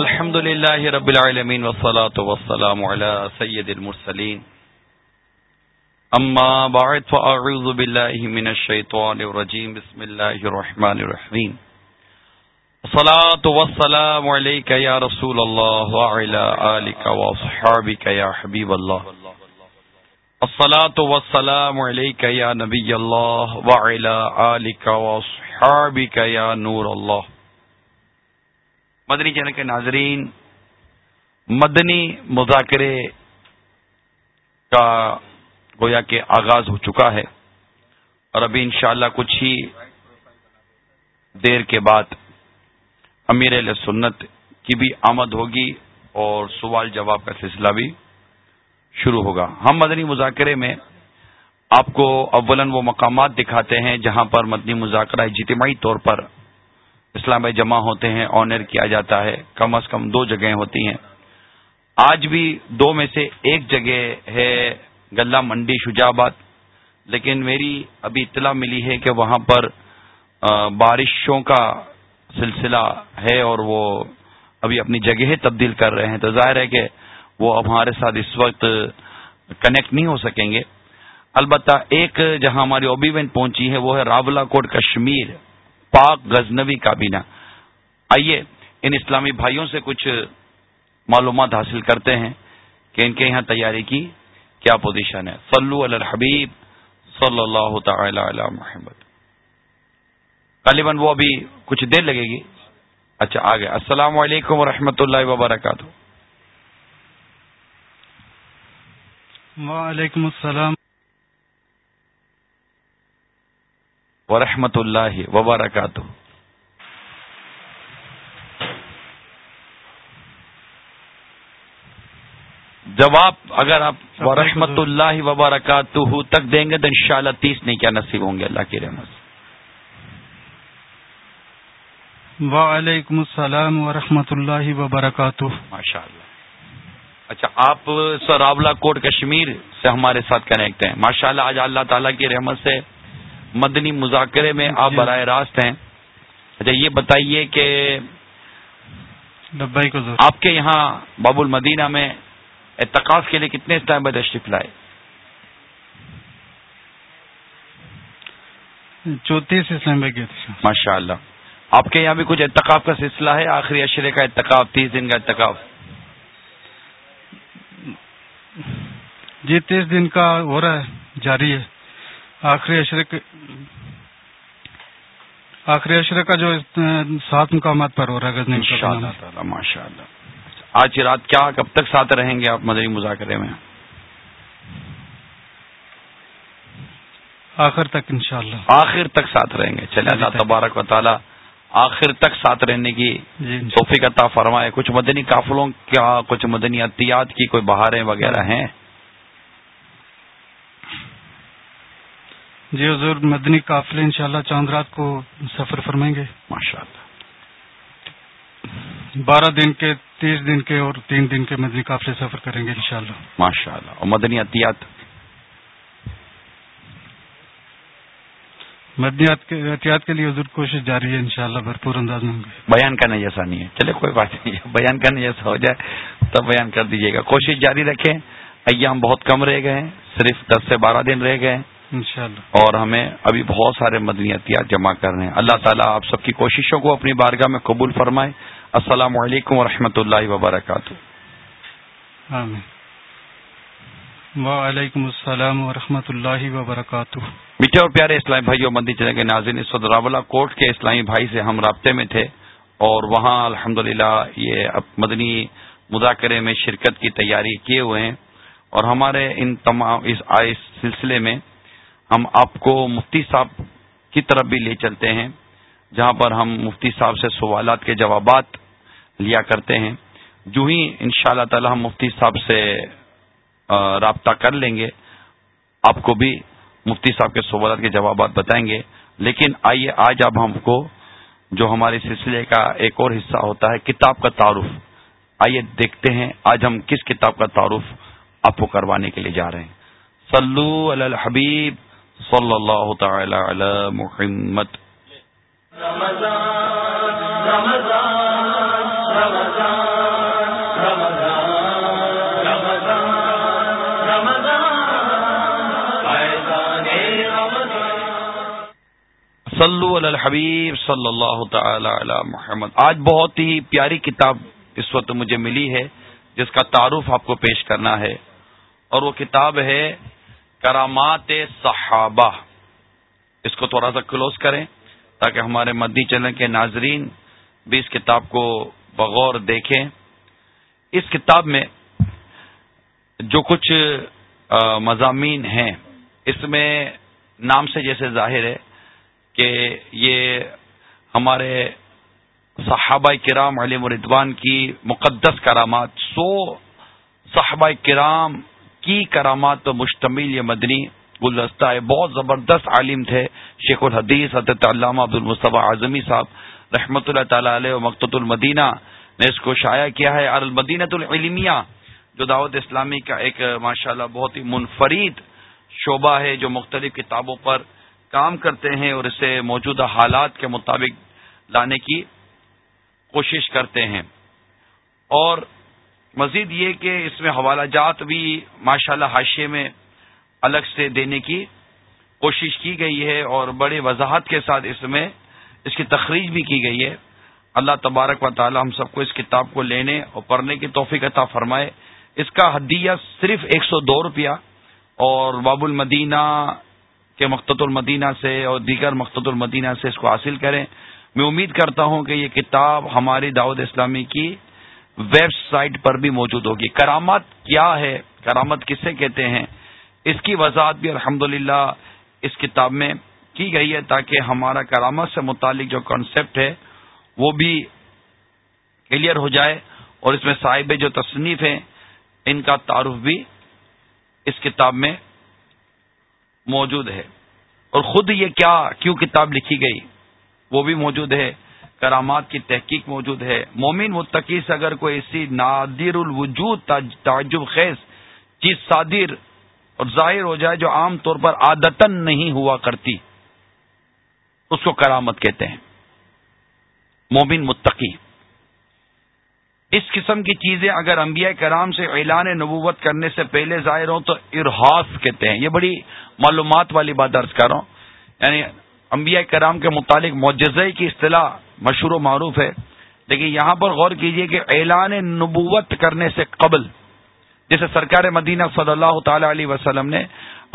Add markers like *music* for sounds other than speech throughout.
الحمد لله رب العالمين والصلاة والسلام على سيد المرسلين أما بعد فأعوذ بالله من الشيطان الرجيم بسم الله الرحمن الرحيم الصلاة والسلام عليك يا رسول الله وعلى آلك وصحابك يا حبيب الله الصلاة والسلام عليك يا نبي الله وعلى آلك وصحابك يا نور الله مدنی چینل کے ناظرین، مدنی مذاکرے کا گویا کہ آغاز ہو چکا ہے اور ابھی انشاءاللہ کچھ ہی دیر کے بعد امیر علیہ سنت کی بھی آمد ہوگی اور سوال جواب کا سلسلہ بھی شروع ہوگا۔ ہم مدنی مذاکرے میں آپ کو اولن وہ مقامات دکھاتے ہیں جہاں پر مدنی مذاکرہ اجتماعی طور پر اسلام میں جمع ہوتے ہیں آنر کیا جاتا ہے، کم از کم دو جگہیں ہوتی ہیں۔ آج بھی دو میں سے ایک جگہ ہے گلہ منڈی شجاباد لیکن میری ابھی اطلاع ملی ہے کہ وہاں پر بارشوں کا سلسلہ ہے اور وہ ابھی اپنی جگہ تبدیل کر رہے ہیں۔ تو ظاہر ہے کہ وہ اب ہمارے ساتھ اس وقت کنیکٹ نہیں ہو سکیں گے۔ البتہ ایک جہاں ہماری اوبیوینٹ پہنچی ہے، وہ ہے راولا کوٹ کشمیر۔ پاک غزنوی کابینہ۔ آئیے ان اسلامی بھائیوں سے کچھ معلومات حاصل کرتے ہیں کہ ان کے یہاں تیاری کی کیا پوزیشن ہے۔ صلو علی الحبیب صلی اللہ تعالی علی محمد۔ غالباً وہ ابھی کچھ دیر لگے گی۔ اچھا آ گیا السلام علیکم ورحمۃ اللہ وبرکاتہ۔ وعلیکم السلام۔ ورحمۃ اللہ وبرکاتہ۔ جواب اگر آپ ورحمۃ اللہ وبرکاتہ تک دیں گے تو انشاءاللہ تیس نہیں کیا نصیب ہوں گے اللہ کی رحمت وعلیکم السلام ورحمۃ اللہ وبرکاتہ۔ ماشاء اللہ اچھا آپ سر راولا کوٹ کشمیر سے ہمارے ساتھ کنیکٹ ہیں۔ ماشاء اللہ آج اللہ تعالیٰ کی رحمت سے مدنی مذاکرے میں آپ جی۔ براہ راست ہیں۔ اچھا یہ بتائیے کہ آپ کے یہاں باب المدینہ میں اعتکاف کے لیے کتنے ٹائم میں تشریف لائے؟ تھے۔ ماشاء اللہ آپ کے یہاں بھی کچھ اعتکاف کا سلسلہ ہے؟ آخری اشرے کا اعتکاف تیس دن کا اعتکاف۔ جی تیس دن کا ہو رہا ہے جاری ہے۔ آخری اشرے آخری اشرے کا جو سات مقامات پر ہو رہا ہے ماشاء اللہ آج رات کیا کب تک ساتھ رہیں گے آپ مدری مذاکرے میں؟ آخر تک انشاءاللہ۔ آخر تک ساتھ رہیں گے۔ چلے اللہ تبارک و تعالی آخر تک ساتھ رہنے کی جی، توفیق عطا فرمائے۔ کچھ مدنی قافلوں کیا کچھ مدنی احتیاط کی کوئی بہاریں وغیرہ ہیں؟ جی حضور مدنی قافلے انشاءاللہ چاند رات کو سفر فرمائیں گے۔ ماشاء اللہ بارہ دن کے تیس دن کے اور تین دن کے مدنی قافلے سفر کریں گے انشاءاللہ۔ شاء ماشاء اللہ اور مدنی احتیاط مدنیات احتیاط کے لیے حضور کوشش جاری ہے انشاءاللہ بھرپور انداز میں۔ ہوں گے بیان کرنے جیسا نہیں ہے۔ چلے کوئی بات نہیں۔ ہے *laughs* بیان کرنے جیسا ہو جائے تب بیان کر دیجیے گا۔ کوشش جاری رکھیں۔ ایام بہت کم رہ گئے ہیں صرف دس سے بارہ دن رہ گئے انشاءاللہ۔ اور ہمیں ابھی بہت سارے مدنی احتیاط جمع کرنے ہیں۔ اللہ تعالیٰ آپ سب کی کوششوں کو اپنی بارگاہ میں قبول فرمائے۔ السلام علیکم ورحمۃ اللہ وبرکاتہ وعلیکم السلام ورحمۃ اللہ وبرکاتہ۔ میٹھے اور پیارے اسلامی بھائی مندی چلے کے ناظرین راولا کوٹ کے اسلامی بھائی سے ہم رابطے میں تھے اور وہاں الحمد یہ مدنی مذاکرے میں شرکت کی تیاری کیے ہوئے ہیں۔ اور ہمارے ان تمام اس سلسلے میں ہم آپ کو مفتی صاحب کی طرف بھی لے چلتے ہیں، جہاں پر ہم مفتی صاحب سے سوالات کے جوابات لیا کرتے ہیں۔ جو ہی ان شاء اللہ تعالی ہم مفتی صاحب سے رابطہ کر لیں گے، آپ کو بھی مفتی صاحب کے سوالات کے جوابات بتائیں گے۔ لیکن آئیے آج اب ہم کو جو ہمارے سلسلے کا ایک اور حصہ ہوتا ہے، کتاب کا تعارف۔ آئیے دیکھتے ہیں آج ہم کس کتاب کا تعارف آپ کو کروانے کے لیے جا رہے ہیں۔ سلو الحبیب۔ صلی اللہ تعالی علی محمد. صلو علی الحبیب صلی اللہ تعالی علی محمد. آج بہت ہی پیاری کتاب اس وقت مجھے ملی ہے، جس کا تعارف آپ کو پیش کرنا ہے، اور وہ کتاب ہے کرامات صحابہ۔ اس کو تھوڑا سا کلوز کریں تاکہ ہمارے مدی چلن کے ناظرین بھی اس کتاب کو بغور دیکھیں۔ اس کتاب میں جو کچھ مضامین ہیں، اس میں نام سے جیسے ظاہر ہے کہ یہ ہمارے صحابہ کرام علی مردوان کی مقدس کرامات، سو صحابہ کرام کی کرامات پر مشتمل یہ مدنی گلدستہ ہے۔ بہت زبردست عالم تھے۔ شیخ الحدیث، حضرت علامہ عبد المصطفیٰ اعظمی صاحب رحمۃ اللہ تعالی علیہ و مقت المدینہ نے اس کو شائع کیا ہے۔ اور المدینت العلمیہ، جو دعوت اسلامی کا ایک، ماشاءاللہ، بہت ہی منفرد شعبہ ہے، جو مختلف کتابوں پر کام کرتے ہیں اور اسے موجودہ حالات کے مطابق لانے کی کوشش کرتے ہیں۔ اور مزید یہ کہ اس میں حوالہ جات بھی ماشاءاللہ اللہ حاشے میں الگ سے دینے کی کوشش کی گئی ہے اور بڑے وضاحت کے ساتھ اس میں اس کی تخریج بھی کی گئی ہے۔ اللہ تبارک و تعالی ہم سب کو اس کتاب کو لینے اور پڑھنے کی توفیق عطا فرمائے۔ اس کا حدیہ صرف ایک سو دو روپیہ اور باب المدینہ کے مقت المدینہ سے اور دیگر مقت المدینہ سے اس کو حاصل کریں۔ میں امید کرتا ہوں کہ یہ کتاب ہماری دعوت اسلامی کی ویب سائٹ پر بھی موجود ہوگی۔ کرامت کیا ہے؟ کرامت کسے کہتے ہیں؟ اس کی وضاحت بھی الحمد اس کتاب میں کی گئی ہے تاکہ ہمارا کرامت سے متعلق جو کانسیپٹ ہے، وہ بھی کلیئر ہو جائے اور اس میں صاحب جو تصنیف ہیں، ان کا تعارف بھی اس کتاب میں موجود ہے۔ اور خود یہ کیا، کیوں کتاب لکھی گئی؟ وہ بھی موجود ہے۔ کرامات کی تحقیق موجود ہے۔ مومن متقی سے اگر کوئی ایسی نادر الوجود تعجب خیز چیز صادر اور ظاہر ہو جائے جو عام طور پر عادتن نہیں ہوا کرتی، اس کو کرامت کہتے ہیں۔ مومن متقی۔ اس قسم کی چیزیں اگر انبیاء کرام سے اعلان نبوت کرنے سے پہلے ظاہر ہوں تو ارحاس کہتے ہیں۔ یہ بڑی معلومات والی بات درج کر رہا ہوں۔ یعنی انبیاء کرام کے متعلق معجزے کی اصطلاح مشہور و معروف ہے۔ لیکن یہاں پر غور کیجیے کہ اعلان نبوت کرنے سے قبل جیسے سرکار مدینہ صلی اللہ تعالی علیہ وسلم نے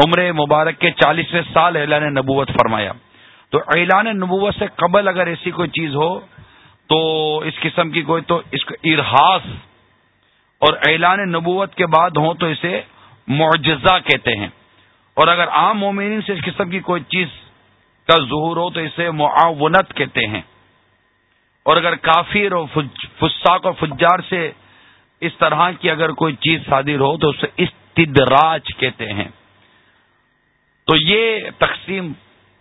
عمر مبارک کے چالیسویں سال اعلان نبوت فرمایا۔ تو اعلان نبوت سے قبل اگر ایسی کوئی چیز ہو تو اس قسم کی کوئی تو اس کو ارحاس اور اعلان نبوت کے بعد ہوں تو اسے معجزہ کہتے ہیں۔ اور اگر عام مومنین سے اس قسم کی کوئی چیز کا ظہور ہو تو اسے معاونت کہتے ہیں۔ اور اگر کافر اور فساق اور فجار سے اس طرح کی اگر کوئی چیز صادر ہو تو اسے استدراج کہتے ہیں۔ تو یہ تقسیم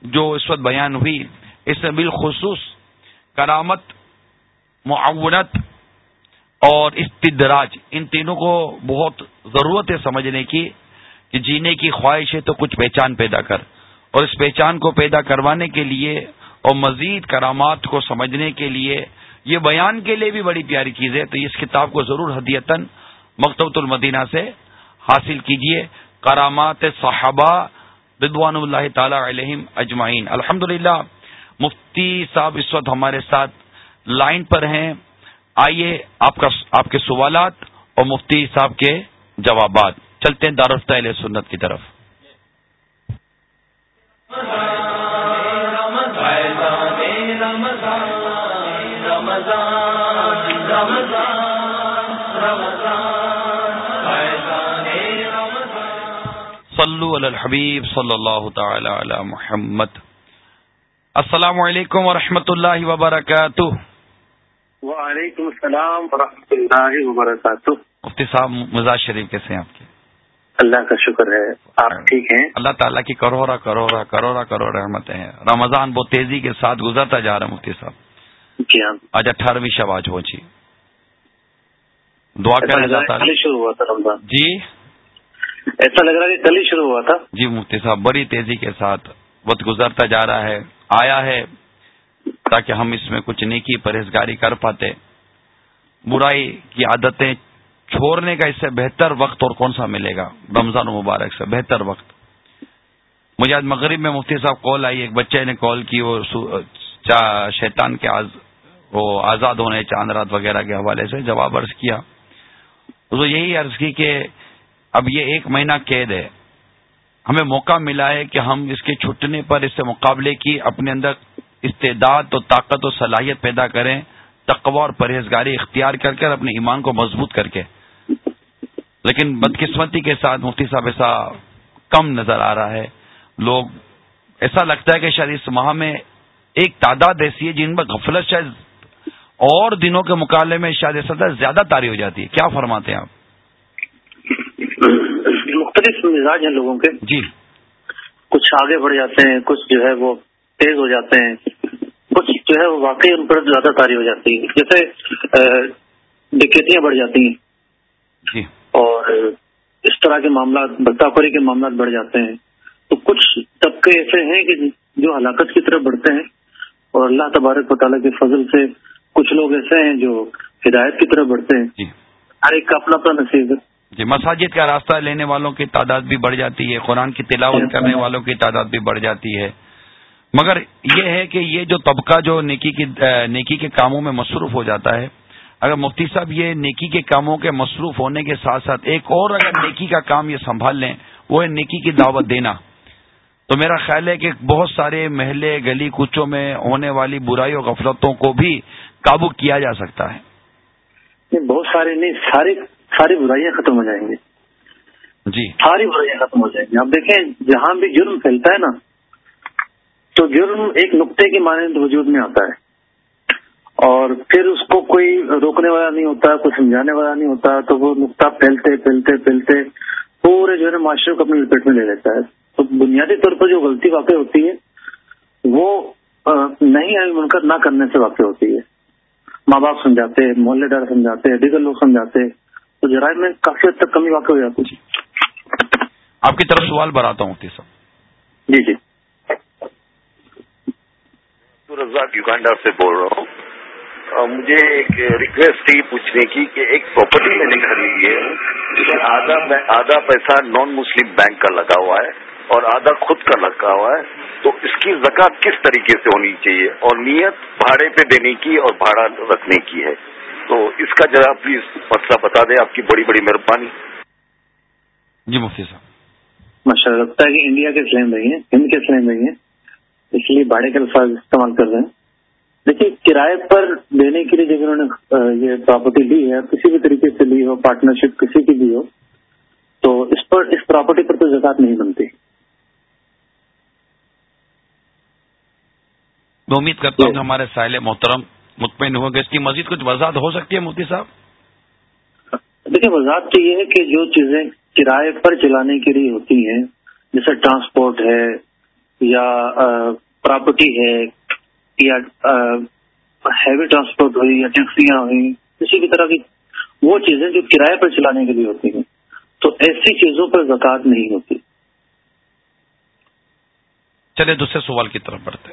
جو اس وقت بیان ہوئی، اس میں بالخصوص کرامت، معاونت اور استدراج، ان تینوں کو بہت ضرورت ہے سمجھنے کی کہ جینے کی خواہش ہے تو کچھ پہچان پیدا کر۔ اور اس پہچان کو پیدا کروانے کے لیے اور مزید کرامات کو سمجھنے کے لیے یہ بیان کے لیے بھی بڑی پیاری چیز ہے، تو اس کتاب کو ضرور ہدیتن مکتبۃ المدینہ سے حاصل کیجیے کرامات صحابہ ردوان اللہ تعالی علیہم اجمعین۔ الحمد مفتی صاحب اس وقت ہمارے ساتھ لائن پر ہیں۔ آئیے آپ کا، آپ کے سوالات اور مفتی صاحب کے جوابات۔ چلتے ہیں دارفتہ علیہ سنت کی طرف۔ صلو علی الحبیب صلی اللہ تعالی علی محمد۔ السلام علیکم ورحمۃ اللہ وبرکاتہ۔ وعلیکم السلام ورحمۃ اللہ وبرکاتہ۔ مفتی صاحب مزاج شریف کیسے ہیں آپ کے؟ اللہ کا شکر ہے آپ ٹھیک ہیں؟ اللہ تعالیٰ کی کروڑا کروڑا کروڑا کروڑ رحمتیں ہیں۔ رمضان بہت تیزی کے ساتھ گزرتا جا رہا ہے مفتی صاحب۔ جی ہاں۔ آج اٹھارہویں شب آج پہنچی دعا کریں اللہ تعالیٰ۔ شروع ہوا تھا رمضان۔ جی۔ ایسا لگ رہا ہے کہ کل ہی شروع ہوا تھا۔ جی مفتی صاحب، بڑی تیزی کے ساتھ وقت گزرتا جا رہا ہے، آیا ہے تاکہ ہم اس میں کچھ نیکی پرہیزگاری کر پاتے۔ برائی کی عادتیں چھوڑنے کا اس سے بہتر وقت اور کون سا ملے گا؟ رمضان مبارک سے بہتر وقت۔ مجھے آج مغرب میں مفتی صاحب کال آئی، ایک بچے نے کال کی، وہ شیطان کے آز وہ آزاد ہونے، چاند رات وغیرہ کے حوالے سے جواب عرض کیا۔ تو یہی عرض کی کہ اب یہ ایک مہینہ قید ہے۔ ہمیں موقع ملا ہے کہ ہم اس کے چھٹنے پر اس سے مقابلے کی اپنے اندر استعداد و طاقت و صلاحیت پیدا کریں تقوا اور پرہیزگاری اختیار کر کر اپنے ایمان کو مضبوط کر کے۔ لیکن بدقسمتی کے ساتھ مفتی صاحب ایسا کم نظر آ رہا ہے۔ لوگ ایسا لگتا ہے کہ شاید اس ماہ میں ایک تعداد ایسی ہے جن میں غفلت شاید اور دنوں کے مقابلے میں شاید ایسا زیادہ تاری ہو جاتی ہے۔ کیا فرماتے ہیں آپ؟ مختلف مزاج ہیں لوگوں کے۔ جی۔ کچھ آگے بڑھ جاتے ہیں کچھ جو ہے وہ تیز ہو جاتے ہیں۔ کچھ جو ہے وہ واقعی ان پر زیادہ تاری ہو جاتی ہے جیسے ڈکیتیاں بڑھ جاتی ہیں۔ جی۔ اور اس طرح کے معاملات بدتاخوری کے معاملات بڑھ جاتے ہیں۔ تو کچھ طبقے ایسے ہیں کہ جو ہلاکت کی طرف بڑھتے ہیں۔ اور اللہ تبارک و تعالیٰ کے فضل سے کچھ لوگ ایسے ہیں جو ہدایت کی طرف بڑھتے ہیں۔ جی۔ ہر ایک کا اپنا اپنا نصیب ہے۔ جی مساجد کا راستہ لینے والوں کی تعداد بھی بڑھ جاتی ہے قرآن کی تلاوت کرنے والوں کی تعداد بھی بڑھ جاتی ہے۔ مگر یہ ہے کہ یہ جو طبقہ جو نیکی کی نیکی کے کاموں میں مصروف ہو جاتا ہے اگر مفتی صاحب یہ نیکی کے کاموں کے مصروف ہونے کے ساتھ ساتھ ایک اور اگر نیکی کا کام یہ سنبھال لیں وہ ہے نیکی کی دعوت دینا۔ تو میرا خیال ہے کہ بہت سارے محلے گلی کوچوں میں ہونے والی برائی اور غفلتوں کو بھی قابو کیا جا سکتا ہے۔ بہت سارے نہیں ساری ساری برائیاں ختم ہو جائیں گی۔ جی۔ ساری برائیاں ختم ہو جائیں گی۔ آپ دیکھیں جہاں بھی جرم پھیلتا ہے نا تو جرم ایک نقطے کی مانند وجود میں آتا ہے۔ اور پھر اس کو کوئی روکنے والا نہیں ہوتا کوئی سمجھانے والا نہیں ہوتا تو وہ نقطہ پھیلتے پھیلتے پھیلتے پورے جو ہے نا معاشرے کو اپنے لپیٹ میں لے لیتا ہے۔ تو بنیادی طور پر جو غلطی واقع ہوتی ہے وہ نہیں آئی منکر نہ کرنے سے واقع ہوتی ہے۔ ماں باپ سمجھاتے محلے دار سمجھاتے دیگر لوگ سمجھاتے تو جرائم میں کافی حد تک کمی واقع ہو جاتی ہے آپ کی طرف سوال بڑھاتا ہوں صاحب جی جی۔ رزاق یوگانڈا سے بول رہا ہوں۔ مجھے ایک ریکویسٹ تھی پوچھنے کی کہ ایک پراپرٹی میں نے خریدی ہے آدھا آدھا پیسہ نان مسلم بینک کا لگا ہوا ہے اور آدھا خود کا لگا ہوا ہے۔ تو اس کی زکات کس طریقے سے ہونی چاہیے؟ اور نیت بھاڑے پہ دینے کی اور بھاڑا رکھنے کی ہے۔ تو اس کا ذرا پلیز مسئلہ بتا دیں آپ کی بڑی بڑی مہربانی۔ جی مفتی صاحب۔ ماشاء اللہ لگتا ہے کہ انڈیا کے اسلام رہی ہیں ہند کے اسلام رہی ہیں اس لیے بھاڑے کے الفاظ استعمال کر رہے ہیں۔ دیکھیے کرائے پر دینے کے لیے جب انہوں نے یہ پراپرٹی لی ہے کسی بھی طریقے سے لی ہو پارٹنرشپ کسی کی بھی ہو تو اس پر اس پراپرٹی پر تو زکات نہیں بنتی۔ میں امید کرتا ہوں کہ ہمارے ساحل محترم مطمئن ہو گئے اس کی مزید کچھ وضاحت ہو سکتی ہے مفتی صاحب؟ دیکھیے وضاحت تو یہ ہے کہ جو چیزیں کرائے پر چلانے کے لیے ہوتی ہیں جیسے ٹرانسپورٹ ہے یا پراپرٹی ہے یا ہیوی ٹرانسپورٹ ہوئی یا ٹیکسیاں ہوئی کسی بھی طرح کی وہ چیزیں جو کرائے پر چلانے کے لیے ہوتی ہیں تو ایسی چیزوں پر زکات نہیں ہوتی۔ چلے دوسرے سوال کی طرف بڑھتے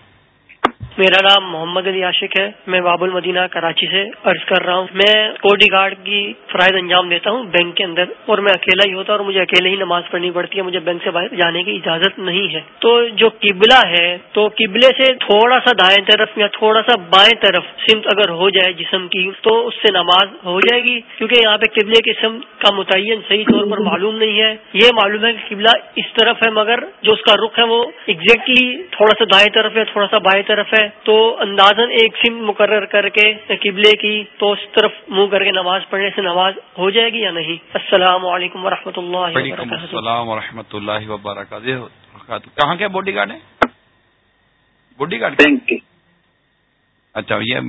میرا نام محمد علی عاشق ہے، میں باب المدینہ کراچی سے عرض کر رہا ہوں۔ میں کوڈی گارڈ کی فرائض انجام دیتا ہوں بینک کے اندر اور میں اکیلا ہی ہوتا اور مجھے اکیلے ہی نماز پڑھنی پڑتی ہے، مجھے بینک سے باہر جانے کی اجازت نہیں ہے۔ تو جو قبلہ ہے، تو قبلے سے تھوڑا سا دائیں طرف یا تھوڑا سا بائیں طرف سمت اگر ہو جائے جسم کی، تو اس سے نماز ہو جائے گی۔ کیونکہ یہاں پہ قبلے کی سم کا متعین صحیح طور پر معلوم نہیں ہے۔ یہ معلوم ہے کہ قبلہ اس طرف ہے، مگر جو اس کا رخ ہے، وہ ایگزیکٹلی تھوڑا سا دائیں طرف ہے، تھوڑا سا بائیں طرف ہے۔ تو اندازن ایک سم مقرر کر کے قبلے کی تو اس طرف منہ کر کے نماز پڑھنے سے نماز ہو جائے گی یا نہیں؟ السلام علیکم و اللہ وعلیکم السلام و رحمۃ اللہ وبرکاتہ۔ کہاں کے باڈی گارڈ ہے باڈی گارڈ اچھا یہ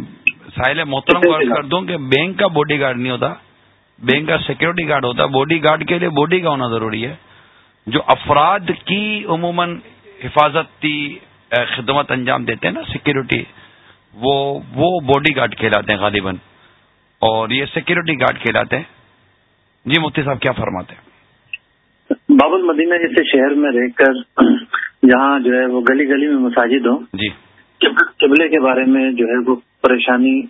ساحل محترم کو کر دوں کہ بینک کا باڈی گارڈ نہیں ہوتا۔ بینک کا سیکورٹی گارڈ ہوتا۔ باڈی گارڈ کے لیے باڈی کا ہونا ضروری ہے۔ جو افراد کی عموماً حفاظتی خدمت انجام دیتے ہیں نا سیکورٹی وہ وہ باڈی گارڈ کہلاتے ہیں غالباً۔ اور یہ سیکورٹی گارڈ کہلاتے ہیں۔ جی مفتی صاحب کیا فرماتے ہیں؟ باب المدینہ جیسے شہر میں رہ کر جہاں جو ہے وہ گلی گلی میں مساجد ہوں جی۔ قبلے کے بارے میں جو ہے وہ پریشانی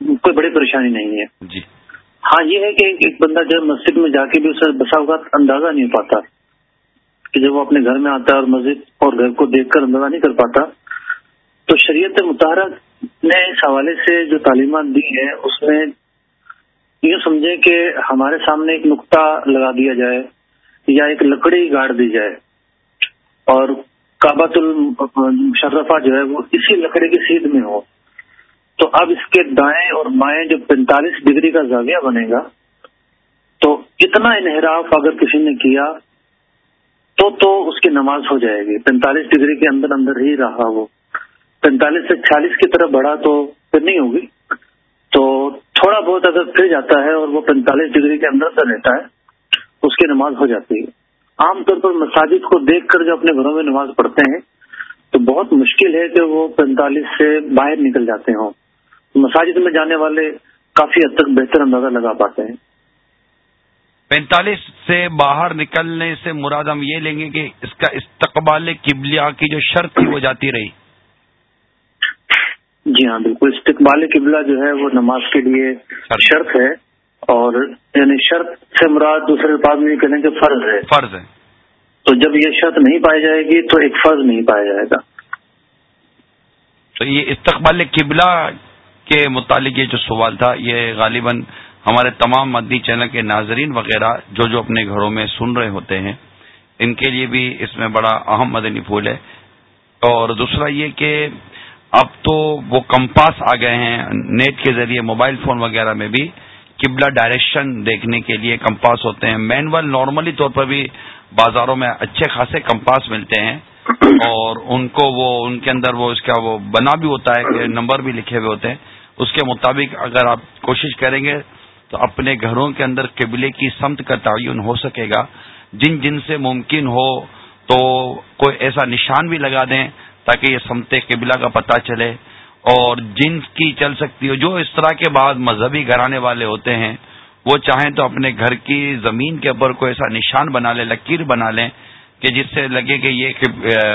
کوئی بڑی پریشانی نہیں ہے۔ جی۔ ہاں یہ ہے کہ ایک بندہ جب مسجد میں جا کے بھی اسے بسا اوقات اندازہ نہیں پاتا۔ کہ جب وہ اپنے گھر میں آتا ہے اور مسجد اور گھر کو دیکھ کر اندازہ نہیں کر پاتا، تو شریعت متحرہ نے اس حوالے سے جو تعلیمات دی ہیں، اس میں یوں سمجھے کہ ہمارے سامنے ایک نقطہ لگا دیا جائے یا ایک لکڑی گاڑ دی جائے اور کابت المشرفہ جو ہے وہ اسی لکڑی کی سیدھ میں ہو۔ تو اب اس کے دائیں اور بائیں جو پینتالیس ڈگری کا زاویہ بنے گا، تو اتنا انحراف اگر کسی نے کیا تو تو اس کی نماز ہو جائے گی۔ پینتالیس ڈگری کے اندر اندر ہی رہا وہ۔ پینتالیس سے چھیالیس کی طرف بڑھا تو پھر نہیں ہوگی۔ تو تھوڑا بہت اگر پھر جاتا ہے اور وہ پینتالیس ڈگری کے اندر اندر رہتا ہے، اس کی نماز ہو جاتی ہے۔ عام طور پر مساجد کو دیکھ کر جو اپنے گھروں میں نماز پڑھتے ہیں، تو بہت مشکل ہے کہ وہ پینتالیس سے باہر نکل جاتے ہوں۔ مساجد میں جانے والے کافی حد تک بہتر اندازہ لگا پاتے ہیں۔ پینتالیس سے باہر نکلنے سے مراد ہم یہ لیں گے کہ اس کا استقبال قبلیہ کی جو شرط تھی وہ جاتی رہی۔ جی ہاں بالکل۔ استقبال قبلہ جو ہے وہ نماز کے لیے شرط۔ ہے اور یعنی شرط سے مراد دوسرے الفاظ میں کہنے کہ فرض ہے۔ فرض ہے۔ تو جب یہ شرط نہیں پائی جائے گی تو ایک فرض نہیں پایا جائے گا۔ تو یہ استقبال قبلہ کے متعلق یہ جو سوال تھا یہ غالباً ہمارے تمام مدنی چینل کے ناظرین وغیرہ جو جو اپنے گھروں میں سن رہے ہوتے ہیں، ان کے لیے بھی اس میں بڑا اہم مدنی پھول ہے۔ اور دوسرا یہ کہ اب تو وہ کمپاس آ گئے ہیں نیٹ کے ذریعے، موبائل فون وغیرہ میں بھی، قبلہ ڈائریکشن دیکھنے کے لیے کمپاس ہوتے ہیں۔ مینول نارملی طور پر بھی بازاروں میں اچھے خاصے کمپاس ملتے ہیں۔ اور ان کو وہ، ان کے اندر وہ اس کا وہ بنا بھی ہوتا ہے کہ نمبر بھی لکھے ہوئے ہوتے ہیں۔ اس کے مطابق اگر آپ کوشش کریں گے تو اپنے گھروں کے اندر قبلے کی سمت کا تعین ہو سکے گا۔ جن جن سے ممکن ہو تو کوئی ایسا نشان بھی لگا دیں تاکہ یہ سمت قبلہ کا پتہ چلے۔ اور جن کی چل سکتی ہو، جو اس طرح کے بعد مذہبی گھرانے والے ہوتے ہیں، وہ چاہیں تو اپنے گھر کی زمین کے اوپر کوئی ایسا نشان بنا لیں، لکیر بنا لیں کہ جس سے لگے کہ یہ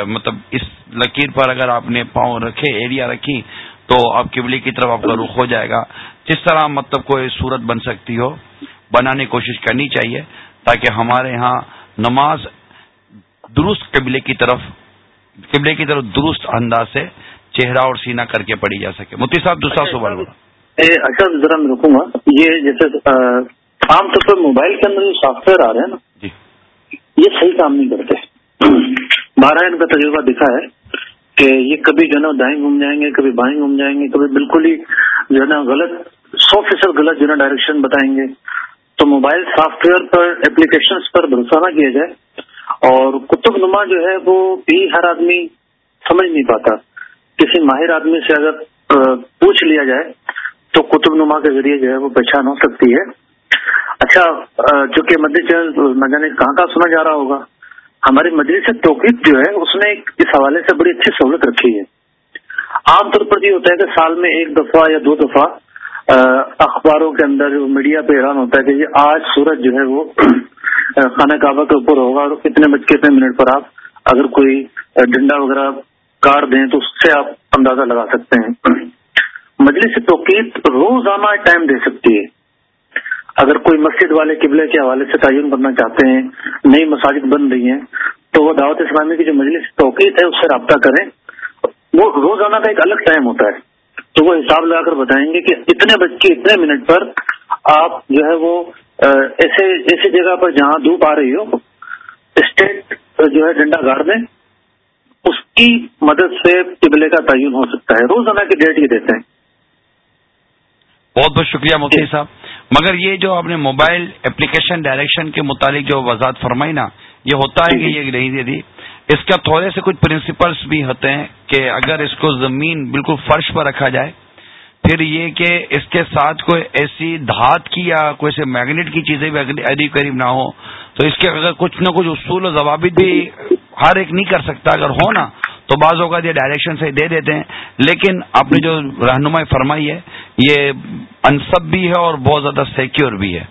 مطلب اس لکیر پر اگر آپ نے پاؤں رکھے، ایریا رکھی، تو اب قبلی کی طرف آپ کا رخ ہو جائے گا۔ جس طرح مطلب کوئی صورت بن سکتی ہو بنانے کی کوشش کرنی چاہیے تاکہ ہمارے ہاں نماز درست قبلے کی طرف قبلے کی طرف درست انداز سے چہرہ اور سینہ کر کے پڑی جا سکے۔ مفتی صاحب دوسرا سوال بولا اچھا ذرا میں رکوں گا۔ یہ جیسے عام طور پر موبائل کے اندر جو سافٹ ویئر آ رہے ہیں نا جی۔ یہ صحیح کام نہیں کرتے۔ بارہ ان کا تجربہ دکھا ہے۔ کہ یہ کبھی جو ہے نا دائیں گھوم جائیں گے، کبھی بائیں گھوم جائیں گے، کبھی بالکل ہی جو ہے نا غلط، سو فیصد غلط جو ہے نا ڈائریکشن بتائیں گے۔ تو موبائل سافٹ ویئر پر اپلیکیشن پر بھروسہ نہ کیا جائے۔ اور کتب نما جو ہے وہ بھی ہر آدمی سمجھ نہیں پاتا۔ کسی ماہر آدمی سے اگر پوچھ لیا جائے، تو کتب نما کے ذریعے جو ہے وہ پہچان ہو سکتی ہے۔ اچھا جو کہ مدی چینل نہ جانے کہاں کہاں سنا جا رہا ہوگا؟ ہماری مجلس توقید جو ہے، اس نے اس حوالے سے بڑی اچھی سہولت رکھی ہے۔ عام طور پر یہ ہوتا ہے کہ سال میں ایک دفعہ یا دو دفعہ اخباروں کے اندر، میڈیا پہ اعلان ہوتا ہے کہ یہ آج سورج جو ہے وہ خانہ کعبہ کے اوپر ہوگا اور کتنے بج کے اتنے منٹ پر آپ اگر کوئی ڈنڈا وغیرہ کاٹ دیں تو اس سے آپ اندازہ لگا سکتے ہیں۔ مجلس توقید روزانہ ٹائم دے سکتی ہے۔ اگر کوئی مسجد والے قبلے کے حوالے سے تعین کرنا چاہتے ہیں، نئی مساجد بن رہی ہیں، تو وہ دعوت اسلامی کی جو مجلس توقید ہے، اس سے رابطہ کریں۔ وہ روزانہ کا ایک الگ ٹائم ہوتا ہے۔ تو وہ حساب لگا کر بتائیں گے کہ اتنے بج کے اتنے منٹ پر آپ جو ہے وہ ایسے، ایسی جگہ پر جہاں دھوپ آ رہی ہو، اسٹیٹ جو ہے ڈنڈا گاڑ دیں اس کی مدد سے قبلے کا تعین ہو سکتا ہے۔ روزانہ کی ڈیٹ یہ دیتے ہیں۔ بہت بہت شکریہ مفتی صاحب۔ مگر یہ جو آپ نے موبائل اپلیکیشن ڈائریکشن کے متعلق جو وضاحت فرمائی نا یہ ہوتا ہے کہ یہ نہیں دے دی اس کا تھوڑے سے کچھ پرنسپلس بھی ہوتے ہیں کہ اگر اس کو زمین بالکل فرش پر رکھا جائے پھر یہ کہ اس کے ساتھ کوئی ایسی دھات کی یا کوئی ایسے میگنیٹ کی چیزیں بھی ادیب قریب نہ ہو تو اس کے اگر کچھ نہ کچھ اصول و ضوابط بھی ہر ایک نہیں کر سکتا۔ اگر ہو نا تو بعض اوقات یہ ڈائریکشن سے دے دیتے ہیں۔ لیکن آپ نے جو رہنمائی فرمائی ہے یہ انصب بھی ہے اور بہت زیادہ سیکیور بھی ہے۔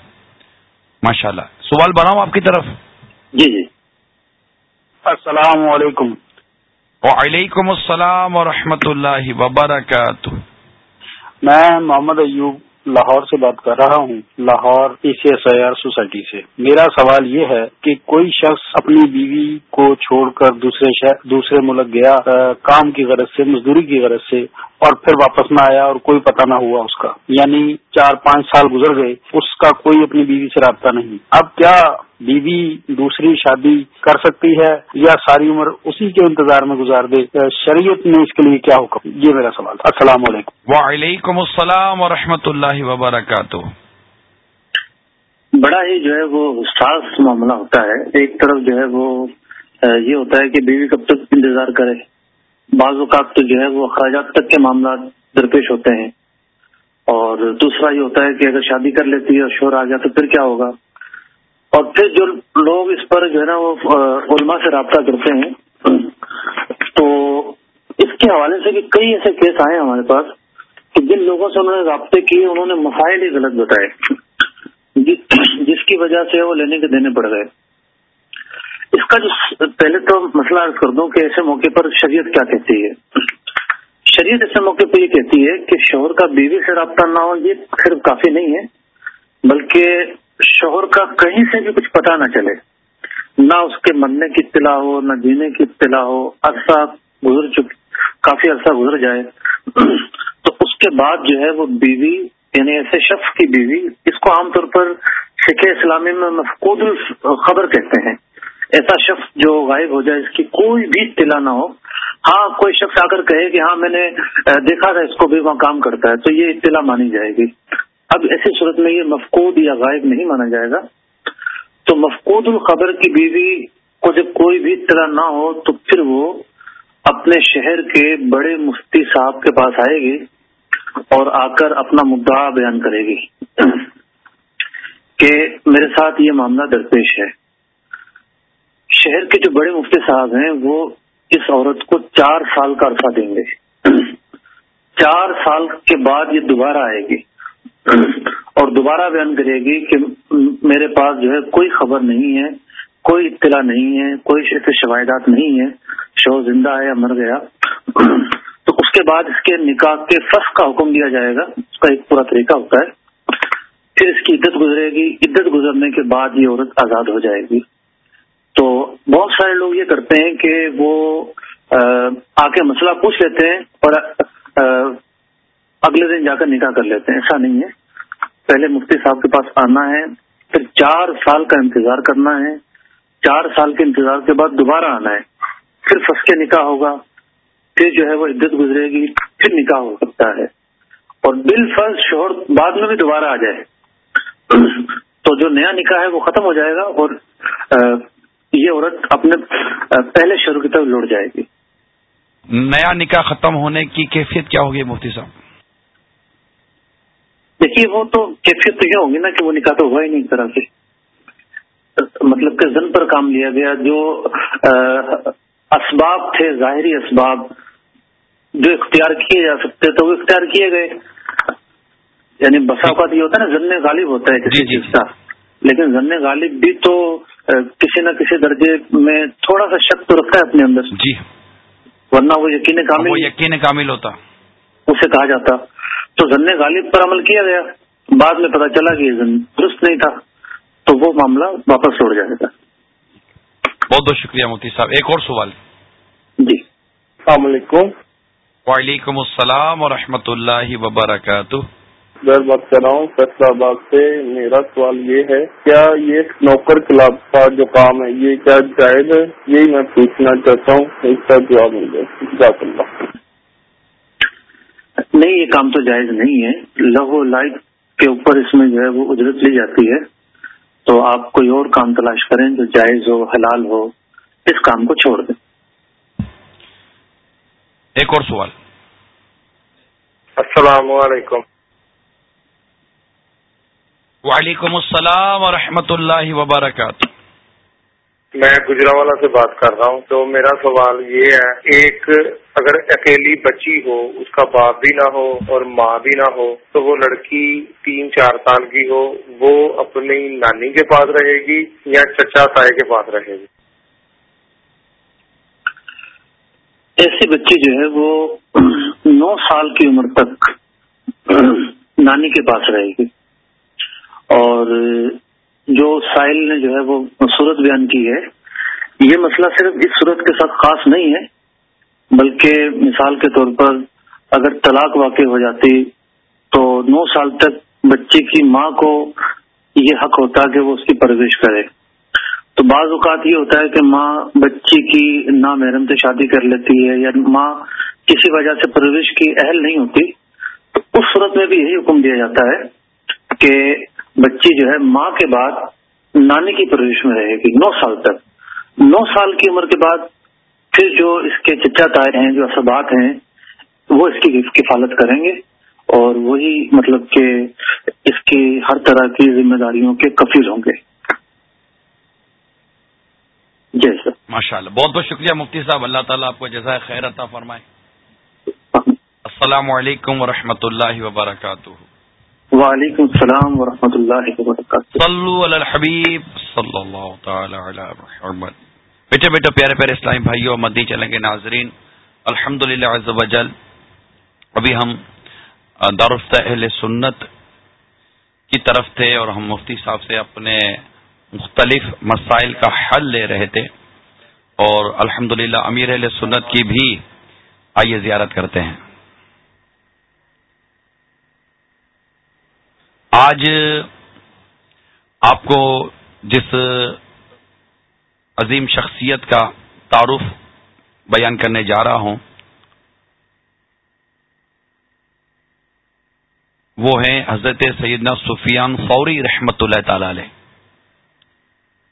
ماشاء اللہ سوال بناؤں آپ کی طرف۔ جی جی۔ السلام علیکم۔ وعلیکم السلام ورحمۃ اللہ وبرکاتہ۔ میں محمد ایوب لاہور سے بات کر رہا ہوں Lahore E C S I R society سے۔ میرا سوال یہ ہے کہ کوئی شخص اپنی بیوی کو چھوڑ کر دوسرے شہر دوسرے ملک گیا کام کی غرض سے مزدوری کی غرض سے اور پھر واپس نہ آیا اور کوئی پتہ نہ ہوا اس کا۔ یعنی چار پانچ سال گزر گئے اس کا کوئی اپنی بیوی سے رابطہ نہیں۔ اب کیا بیوی دوسری شادی کر سکتی ہے یا ساری عمر اسی کے انتظار میں گزار دے؟ شریعت میں اس کے لیے کیا حکم؟ یہ میرا سوال السلام علیکم۔ وعلیکم السلام ورحمۃ اللہ وبرکاتہ۔ بڑا ہی جو ہے وہ خاص معاملہ ہوتا ہے۔ ایک طرف جو ہے وہ یہ ہوتا ہے کہ بیوی کب تک انتظار کرے۔ بعض اوقات تو جو ہے وہ اخراجات تک کے معاملات درپیش ہوتے ہیں۔ اور دوسرا یہ ہوتا ہے کہ اگر شادی کر لیتی ہے اور شور آ گیا تو پھر کیا ہوگا؟ اور پھر جو لوگ اس پر جو ہے نا وہ علماء سے رابطہ کرتے ہیں، تو اس کے حوالے سے بھی کئی ایسے کیس آئے ہمارے پاس کہ جن لوگوں سے انہوں نے رابطے کیے، انہوں نے مسائل ہی غلط بتائے، جس کی وجہ سے وہ لینے کے دینے پڑ گئے۔ اس کا جو پہلے تو مسئلہ عرض کر دوں کہ ایسے موقع پر شریعت کیا کہتی ہے؟ شریعت ایسے موقع پہ یہ کہتی ہے کہ شوہر کا بیوی سے رابطہ نہ ہو، یہ صرف کافی نہیں ہے، بلکہ شوہر کا کہیں سے بھی کچھ پتا نہ چلے۔ نہ اس کے مرنے کی اطلاع ہو، نہ جینے کی اطلاع ہو، عرصہ گزر چک، کافی عرصہ گزر جائے۔ *clears throat* تو اس کے بعد جو ہے وہ بیوی یعنی ایسے شخص کی بیوی، اس کو عام طور پر سکھ اسلامی میں مفقود خبر کہتے ہیں۔ ایسا شخص جو غائب ہو جائے، اس کی کوئی بھی اطلاع نہ ہو۔ ہاں کوئی شخص آ کر کہے کہ ہاں میں نے دیکھا تھا، اس کو بھی وہاں کام کرتا ہے، تو یہ اطلاع مانی جائے گی۔ اب ایسی صورت میں یہ مفقود یا غائب نہیں مانا جائے گا۔ تو مفقود الخبر کی بیوی کو جب کوئی بھی اطلاع نہ ہو، تو پھر وہ اپنے شہر کے بڑے مفتی صاحب کے پاس آئے گی اور آ کر اپنا مدعا بیان کرے گی کہ میرے ساتھ یہ معاملہ درپیش ہے۔ شہر کے جو بڑے مفتی صاحب ہیں، وہ اس عورت کو چار سال کا عرصہ دیں گے۔ چار سال کے بعد یہ دوبارہ آئے گی۔ اور دوبارہ بیان کرے گی کہ میرے پاس جو ہے کوئی خبر نہیں ہے، کوئی اطلاع نہیں ہے، کوئی شرط شواہدات نہیں ہے، شو زندہ ہے یا مر گیا۔ تو اس کے بعد اس کے نکاح کے فص کا حکم دیا جائے گا۔ اس کا ایک پورا طریقہ ہوتا ہے۔ پھر اس کی عدت گزرے گی۔ عدت گزرنے کے بعد یہ عورت آزاد ہو جائے گی۔ تو بہت سارے لوگ یہ کرتے ہیں کہ وہ، آ کے مسئلہ پوچھ لیتے ہیں اور اگلے دن جا کر نکاح کر لیتے ہیں، ایسا نہیں ہے۔ پہلے مفتی صاحب کے پاس آنا ہے، پھر چار سال کا انتظار کرنا ہے، چار سال کے انتظار کے بعد دوبارہ آنا ہے۔ پھر فس کے نکاح ہوگا، پھر جو ہے وہ عدت گزرے گی، پھر نکاح ہو سکتا ہے۔ اور بل فرض شوہر بعد میں بھی دوبارہ آ جائے۔ تو جو نیا نکاح ہے وہ ختم ہو جائے گا اور یہ عورت اپنے پہلے شروع کی طرف لوٹ جائے گی۔ نیا نکاح ختم ہونے کی کیفیت کیا ہوگی مفتی صاحب؟ دیکھیے وہ تو کیفیت تو یہ ہوگی نا کہ وہ نکاح تو ہوا ہی نہیں طرح سے۔ مطلب کہ زن پر کام لیا گیا جو اسباب تھے ظاہری اسباب جو اختیار کیے جا سکتے تو وہ اختیار کیے گئے۔ یعنی بسا اوقات یہ ہوتا ہے نا ضن غالب ہوتا ہے کسی جی، جی، چیز کا۔ لیکن ضن غالب بھی تو کسی نہ کسی درجے میں تھوڑا سا شک تو رکھتا ہے اپنے اندر۔ جی۔ ورنہ وہ یقین کامل یقین کامل ہوتا۔ اسے کہا جاتا۔ تو ضن غالب پر عمل کیا گیا۔ بعد میں پتا چلا کہ یہ درست نہیں تھا۔ تو وہ معاملہ واپس لوٹ جائے گا بہت بہت شکریہ موتی صاحب۔ ایک اور سوال۔ جی۔ السلام علیکم۔ وعلیکم السلام ورحمۃ اللہ وبرکاتہ۔ در بات کر رہا ہوں فیصلہ آباد سے میرا سوال یہ ہے کیا یہ نوکر کلب کا جو کام ہے یہ کیا جائز ہے؟ یہی میں پوچھنا چاہتا ہوں اس کا جواب مل جائے جزاک اللہ۔ نہیں یہ کام تو جائز نہیں ہے۔ لہو لائٹ کے اوپر اس میں جو ہے وہ اجرت لی جاتی ہے۔ تو آپ کوئی اور کام تلاش کریں جو جائز ہو حلال ہو اس کام کو چھوڑ دیں۔ ایک اور سوال۔ السلام علیکم۔ وعلیکم السلام ورحمۃ اللہ وبرکاتہ۔ میں گجرا والا سے بات کر رہا ہوں تو میرا سوال یہ ہے ایک اگر اکیلی بچی ہو اس کا باپ بھی نہ ہو اور ماں بھی نہ ہو تو وہ لڑکی تین چار سال کی ہو وہ اپنی نانی کے پاس رہے گی یا چچا تائے کے پاس رہے گی؟ ایسی بچی جو ہے وہ نو سال کی عمر تک نانی کے پاس رہے گی۔ اور جو سائل نے جو ہے وہ صورت بیان کی ہے، یہ مسئلہ صرف اس صورت کے ساتھ خاص نہیں ہے، بلکہ مثال کے طور پر اگر طلاق واقع ہو جاتی تو نو سال تک بچے کی ماں کو یہ حق ہوتا ہے کہ وہ اس کی پرورش کرے۔ تو بعض اوقات یہ ہوتا ہے کہ ماں بچی کی نا محرم سے شادی کر لیتی ہے یا ماں کسی وجہ سے پرورش کی اہل نہیں ہوتی، تو اس صورت میں بھی یہی حکم دیا جاتا ہے کہ بچی جو ہے ماں کے بعد نانی کی پرورش میں رہے گی، نو سال تک۔ نو سال کی عمر کے بعد پھر جو اس کے چچا تائے ہیں، جو اسبات ہیں، وہ اس کی کفالت کریں گے اور وہی مطلب کہ اس کی ہر طرح کی ذمہ داریوں کے کفیل ہوں گے۔ جی سر۔ ماشاء اللہ بہت بہت شکریہ مفتی صاحب، اللہ تعالیٰ آپ کو جیسا خیر عطا فرمائے۔ السلام علیکم ورحمۃ اللہ وبرکاتہ۔ وعلیکم السلام ورحمۃ اللہ وبرکاتہ۔ صلو علی الحبیب صلی اللہ تعالی علی محمد۔ بیٹے بیٹے پیارے پیارے اسلامی بھائیوں مدنی چلیں گے ناظرین الحمد للہ ابھی ہم دارفت اہل سنت کی طرف تھے اور ہم مفتی صاحب سے اپنے مختلف مسائل کا حل لے رہے تھے۔ اور الحمد امیر اہل سنت کی بھی آئیے زیارت کرتے ہیں۔ آج آپ کو جس عظیم شخصیت کا تعارف بیان کرنے جا رہا ہوں، وہ ہیں حضرت سیدنا سفیان فوری رحمت اللہ تعالی علیہ۔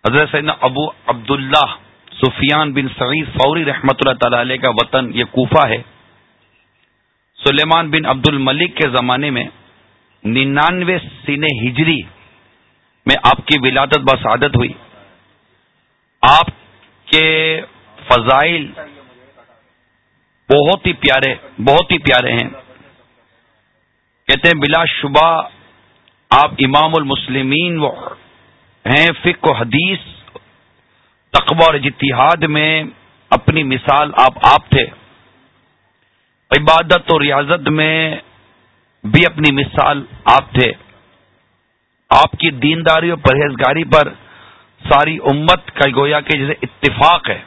حضرت سیدنا ابو عبداللہ سفیان بن سعید فوری رحمت اللہ تعالی علیہ کا وطن یہ کوفہ ہے۔ سلیمان بن عبد الملک کے زمانے میں ننانوے سین ہجری میں آپ کی ولادت بسعادت ہوئی۔ آپ کے فضائل بہت ہی پیارے، بہت ہی پیارے ہیں۔ کہتے ہیں، بلا شبہ آپ امام المسلمین ہیں فک و حدیث، تقوی اور جتحاد میں اپنی مثال آپ آپ تھے۔ عبادت و ریاضت میں بھی اپنی مثال آپ تھے۔ آپ کی دینداری اور پرہیزگاری پر ساری امت کا گویا کے جیسے اتفاق ہے۔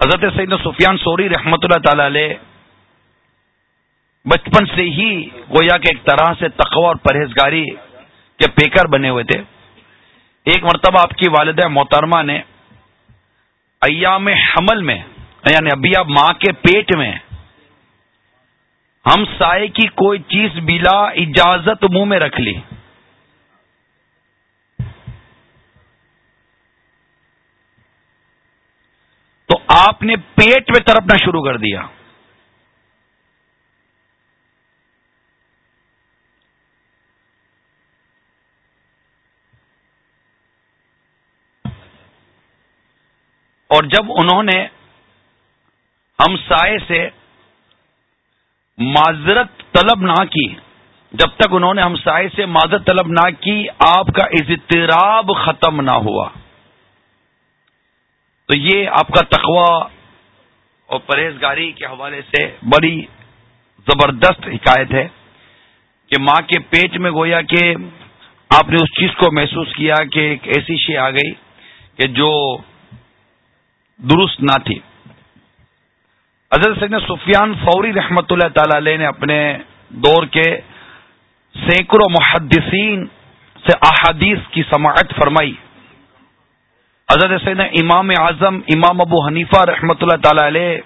حضرت سعید سفیان سوری رحمت اللہ تعالی علیہ بچپن سے ہی گویا کے ایک طرح سے تقوی اور پرہیزگاری کے پیکر بنے ہوئے تھے۔ ایک مرتبہ آپ کی والدہ محترمہ نے ایام حمل میں یعنی ابھی آپ ماں کے پیٹ میں ہم سائے کی کوئی چیز بلا اجازت منہ میں رکھ لی۔ تو آپ نے پیٹ میں ترپنا شروع کر دیا۔ اور جب انہوں نے ہم سائے سے معذرت طلب نہ کی جب تک انہوں نے ہم سائے سے معذرت طلب نہ کی، آپ کا اضطراب ختم نہ ہوا۔ تو یہ آپ کا تقوی اور پرہیزگاری کے حوالے سے بڑی زبردست حکایت ہے کہ ماں کے پیٹ میں گویا کہ آپ نے اس چیز کو محسوس کیا کہ ایک ایسی شے آ گئی کہ جو درست نہ تھی۔ حضرت سید سفیان فوری رحمت اللہ تعالی علیہ نے اپنے دور کے سینکڑوں محدثین سے احادیث کی سماعت فرمائی۔ حضرت سید امام اعظم امام ابو حنیفہ رحمت اللہ تعالی علیہ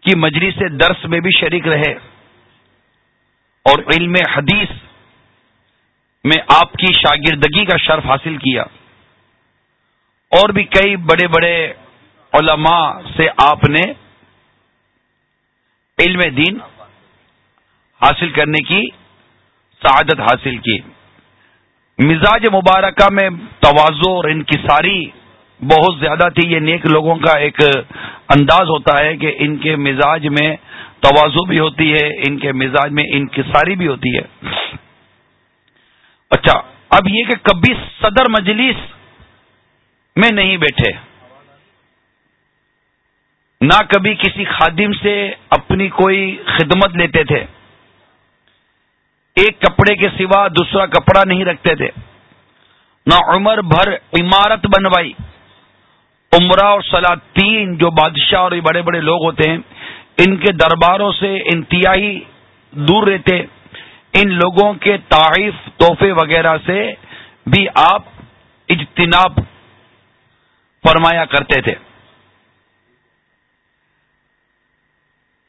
کی مجری سے درس میں بھی شریک رہے۔ اور علم حدیث میں آپ کی شاگردگی کا شرف حاصل کیا۔ اور بھی کئی بڑے بڑے علماء سے آپ نے علم دین حاصل کرنے کی، سعادت حاصل کی۔ مزاج مبارکہ میں توازو اور انکساری بہت زیادہ تھی۔ یہ نیک لوگوں کا ایک انداز ہوتا ہے کہ ان کے مزاج میں توازو بھی ہوتی ہے، ان کے مزاج میں انکساری بھی ہوتی ہے۔ اچھا اب یہ کہ کبھی صدر مجلس میں نہیں بیٹھے، نہ کبھی کسی خادم سے اپنی کوئی خدمت لیتے تھے۔ ایک کپڑے کے سوا دوسرا کپڑا نہیں رکھتے تھے۔ نہ عمر بھر عمارت بنوائی۔ عمرہ اور سلاطین جو بادشاہ اور بڑے بڑے لوگ ہوتے ہیں، ان کے درباروں سے انتہائی دور رہتے۔ ان لوگوں کے تعریف، تحفے وغیرہ سے بھی آپ اجتناب فرمایا کرتے تھے۔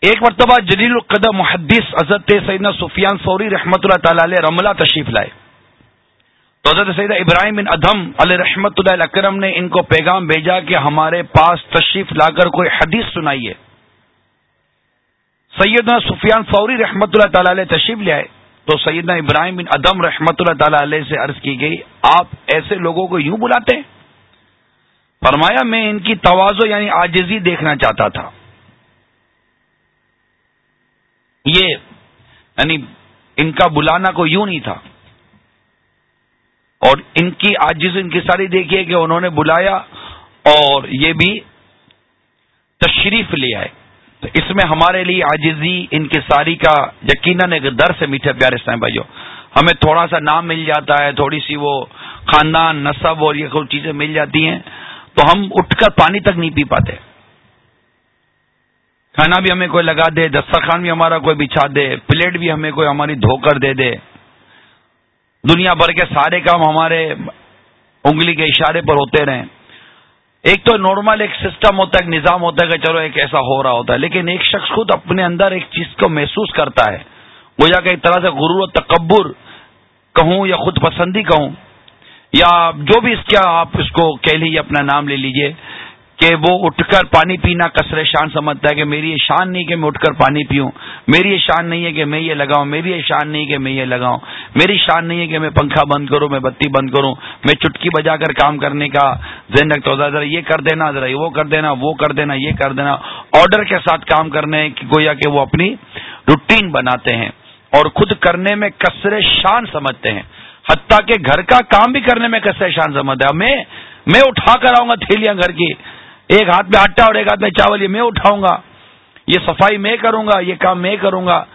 ایک مرتبہ جلیل القدم محدث حضرت سیدنا سفیان سوری رحمۃ اللہ تعالی علیہ رملہ تشریف لائے۔ تو حضرت سید ابراہیم بن ادم علیہ رحمت اللہ اکرم نے ان کو پیغام بھیجا کہ ہمارے پاس تشریف لا کر کوئی حدیث سنائیے سیدنا سفیان فوری رحمت اللہ تعالی علیہ تشریف لے آئے۔ تو سیدنا ابراہیم بن ادم رحمت اللہ تعالی علیہ سے عرض کی گئی، آپ ایسے لوگوں کو یوں بلاتے ہیں؟ فرمایا، میں ان کی توازو یعنی آجزی دیکھنا چاہتا تھا۔ یہ یعنی ان کا بلانا کو یوں نہیں تھا۔ اور ان کی آجز ان کی ساری دیکھیے کہ انہوں نے بلایا اور یہ بھی تشریف لے آئے۔ تو اس میں ہمارے لیے آجزی ان کی ساری کا یقیناً ایک در سے میٹھے پیارے اسلام بھائیو، ہمیں تھوڑا سا نام مل جاتا ہے، تھوڑی سی وہ خاندان، نصب اور یہ کچھ چیزیں مل جاتی ہیں۔ تو ہم اٹھ کر پانی تک نہیں پی پاتے۔ کھانا بھی ہمیں کوئی لگا دے، دسترخوان بھی ہمارا کوئی بچھا دے، پلیٹ بھی ہمیں کوئی ہماری دھو کر دے دے۔ دنیا بھر کے سارے کام ہمارے انگلی کے اشارے پر ہوتے رہیں۔ ایک تو نارمل ایک سسٹم ہوتا ہے، ایک نظام ہوتا ہے کہ چلو ایک ایسا ہو رہا ہوتا ہے، لیکن ایک شخص خود اپنے اندر ایک چیز کو محسوس کرتا ہے۔ وہ جا کے ایک طرح سے غرور و تکبر کہوں یا خود پسندی کہوں، یا جو بھی اس کا آپ اس کو کہہ لیجیے اپنا نام لے لیجیے کہ وہ اٹھ کر پانی پینا کثر شان سمجھتا ہے کہ میری یہ شان نہیں کہ میں اٹھ کر پانی پیوں۔ میری یہ شان نہیں ہے کہ میں یہ لگاؤں۔ میری یہ شان نہیں کہ میں یہ لگاؤں۔ میری شان نہیں ہے کہ میں پنکھا بند کروں، میں بتی بند کروں۔ میں چٹکی بجا کر کام کرنے کا ذہن رکھتا ہوں، ذرا یہ کر دینا، ذرا وہ کر دینا، وہ کر دینا، یہ کر دینا۔ آرڈر کے ساتھ کام کرنے کی گویا کہ وہ اپنی روٹین بناتے ہیں اور خود کرنے میں کثر شان سمجھتے ہیں۔ حتیٰ کہ گھر کا کام بھی کرنے میں کثر شان سمجھتا ہے۔ میں میں اٹھا کر آؤں گا تھیلیاں گھر کی۔ ایک ہاتھ میں آٹا اور ایک ہاتھ میں چاول، یہ میں اٹھاؤں گا، یہ صفائی میں کروں گا، یہ کام میں کروں گا۔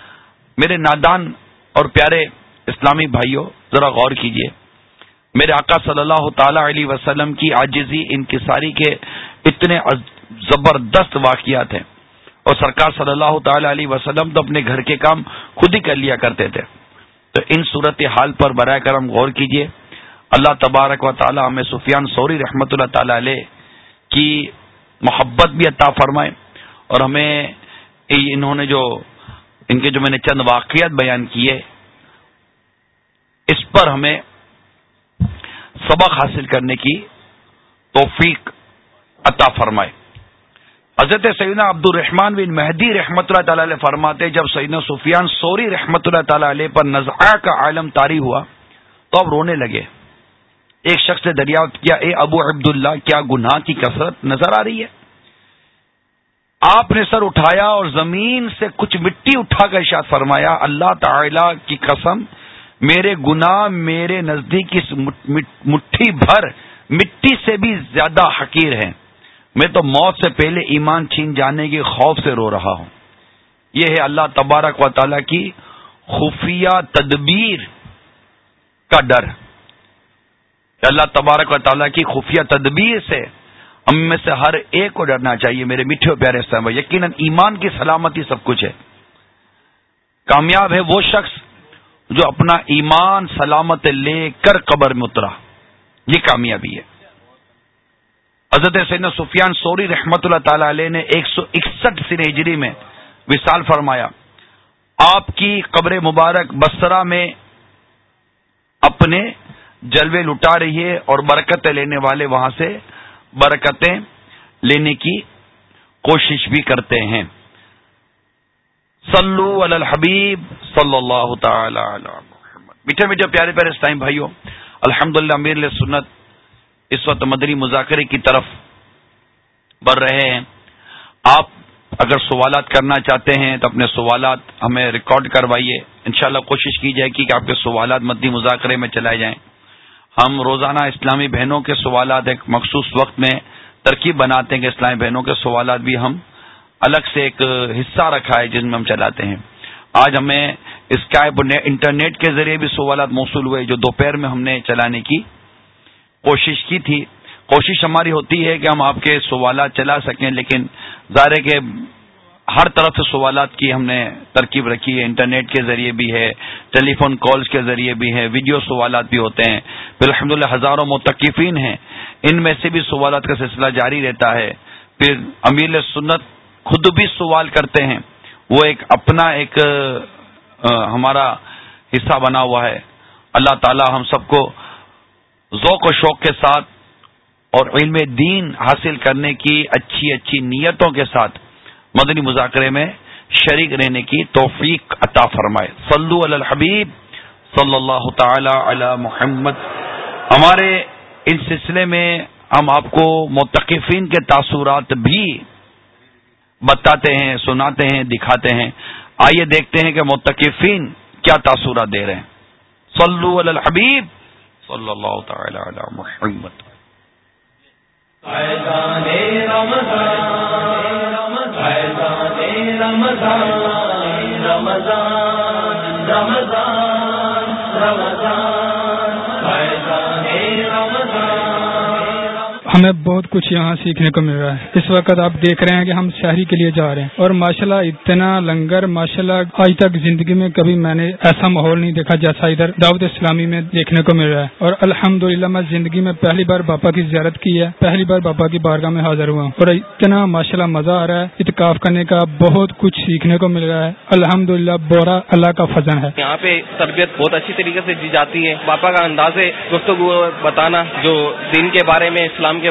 میرے نادان اور پیارے اسلامی بھائیوں ذرا غور کیجیے۔ میرے آقا صلی اللہ تعالی علیہ وسلم کی آجزی انکساری کے اتنے زبردست واقعات ہیں۔ اور سرکار صلی اللہ تعالی علیہ وسلم تو اپنے گھر کے کام خود ہی کر لیا کرتے تھے۔ تو ان صورت حال پر برائے کرم غور کیجیے۔ اللہ تبارک و تعالی ہمیں سفیان سوری رحمت اللہ تعالی علیہ کی محبت بھی عطا فرمائے اور ہمیں انہوں نے جو ان کے جو میں نے چند واقعات بیان کیے، اس پر ہمیں سبق حاصل کرنے کی توفیق عطا فرمائے۔ حضرت سیدنا عبد الرحمان بن مہدی رحمۃ اللہ تعالی علیہ فرماتے جب سیدنا سفیان سوری رحمۃ اللہ تعالی علیہ پر نزعہ کا عالم تاری ہوا، تو اب رونے لگے۔ ایک شخص نے دریافت کیا، اے ابو عبداللہ، کیا گناہ کی کثرت نظر آ رہی ہے؟ آپ نے سر اٹھایا اور زمین سے کچھ مٹی اٹھا کر شاد فرمایا، اللہ تعالی کی قسم، میرے گناہ میرے نزدیک اس مٹھی بھر مٹی سے بھی زیادہ حقیر ہیں۔ میں تو موت سے پہلے ایمان چھین جانے کے خوف سے رو رہا ہوں۔ یہ ہے اللہ تبارک و تعالی کی خفیہ تدبیر کا ڈر۔ اللہ تبارک و تعالیٰ کی خفیہ تدبیر سے ہم میں سے ہر ایک کو ڈرنا چاہیے، میرے میٹھے پیارے اسلام یقیناً ایمان کی سلامتی سب کچھ ہے۔ کامیاب ہے وہ شخص جو اپنا ایمان، سلامت لے کر قبر میں اترا۔ یہ کامیابی ہے۔ حضرت سین سفیان سوری رحمت اللہ تعالی علیہ نے ایک سو اکسٹھ سنجری میں وصال فرمایا، آپ کی قبر مبارک بسرا میں اپنے جلوے لٹا رہی ہے اور برکتیں لینے والے وہاں سے برکتیں لینے کی کوشش بھی کرتے ہیں۔ صلو علی الحبیب صلی اللہ تعالی علی میٹھے میٹھے پیارے پیارے اسلام بھائیوں الحمد للہ امیر سنت اس وقت مدری مذاکرے کی طرف بڑھ رہے ہیں۔ آپ اگر سوالات کرنا چاہتے ہیں تو اپنے سوالات ہمیں ریکارڈ کروائیے۔ انشاءاللہ کوشش کی جائے گی کہ آپ کے سوالات مدنی مذاکرے میں چلائے جائیں۔ ہم روزانہ اسلامی بہنوں کے سوالات ایک مخصوص وقت میں ترکیب بناتے ہیں کہ اسلامی بہنوں کے سوالات بھی ہم الگ سے ایک حصہ رکھا ہے جس میں ہم چلاتے ہیں۔ آج ہمیں اسکائپ انٹرنیٹ کے ذریعے بھی سوالات موصول ہوئے جو دوپہر میں ہم نے چلانے کی کوشش کی تھی۔ کوشش ہماری ہوتی ہے کہ ہم آپ کے سوالات چلا سکیں، لیکن ظاہر ہے کہ ہر طرف سے سوالات کی ہم نے ترکیب رکھی ہے۔ انٹرنیٹ کے ذریعے بھی ہے ٹیلی فون کالز کے ذریعے بھی ہے، ویڈیو سوالات بھی ہوتے ہیں۔ الحمد للہ ہزاروں متقفین ہیں۔ ان میں سے بھی سوالات کا سلسلہ جاری رہتا ہے۔ پھر امیر سنت خود بھی سوال کرتے ہیں۔ وہ ایک اپنا ایک ہمارا حصہ بنا ہوا ہے۔ اللہ تعالی ہم سب کو ذوق و شوق کے ساتھ اور علم دین حاصل کرنے کی اچھی اچھی نیتوں کے ساتھ مدنی مذاکرے میں شریک رہنے کی توفیق عطا فرمائے۔ صلو علی الحبیب صلی اللہ تعالی علی محمد۔ ہمارے اس سلسلے میں ہم آپ کو متقفین کے تاثرات بھی بتاتے ہیں، سناتے ہیں، دکھاتے ہیں۔ آئیے دیکھتے ہیں کہ متقفین کیا تاثرات دے رہے ہیں۔ صلو علی الحبیب۔ صلی اللہ تعالی علی محمد۔ رمضان رمضان۔ ہمیں بہت کچھ یہاں سیکھنے کو مل رہا ہے۔ اس وقت آپ دیکھ رہے ہیں کہ ہم شہری کے لیے جا رہے ہیں۔ اور ماشاءاللہ اتنا لنگر، ماشاءاللہ آج تک زندگی میں کبھی میں نے ایسا ماحول نہیں دیکھا جیسا ادھر دعوت اسلامی میں دیکھنے کو مل رہا ہے۔ اور الحمد میں زندگی میں پہلی بار باپا کی زیارت کی ہے۔ پہلی بار باپا کی بارگاہ میں حاضر ہوا ہوں۔ اور اتنا ماشاء اللہ مزہ آ رہا ہے۔ اتکاف کرنے کا بہت کچھ سیکھنے کو مل رہا ہے۔ الحمد للہ بورا اللہ کا فضن ہے۔ یہاں پہ تربیت بہت اچھی طریقے سے دی جاتی ہے۔ باپا کا انداز گفتگو بتانا جو دین کے بارے میں، اسلام کے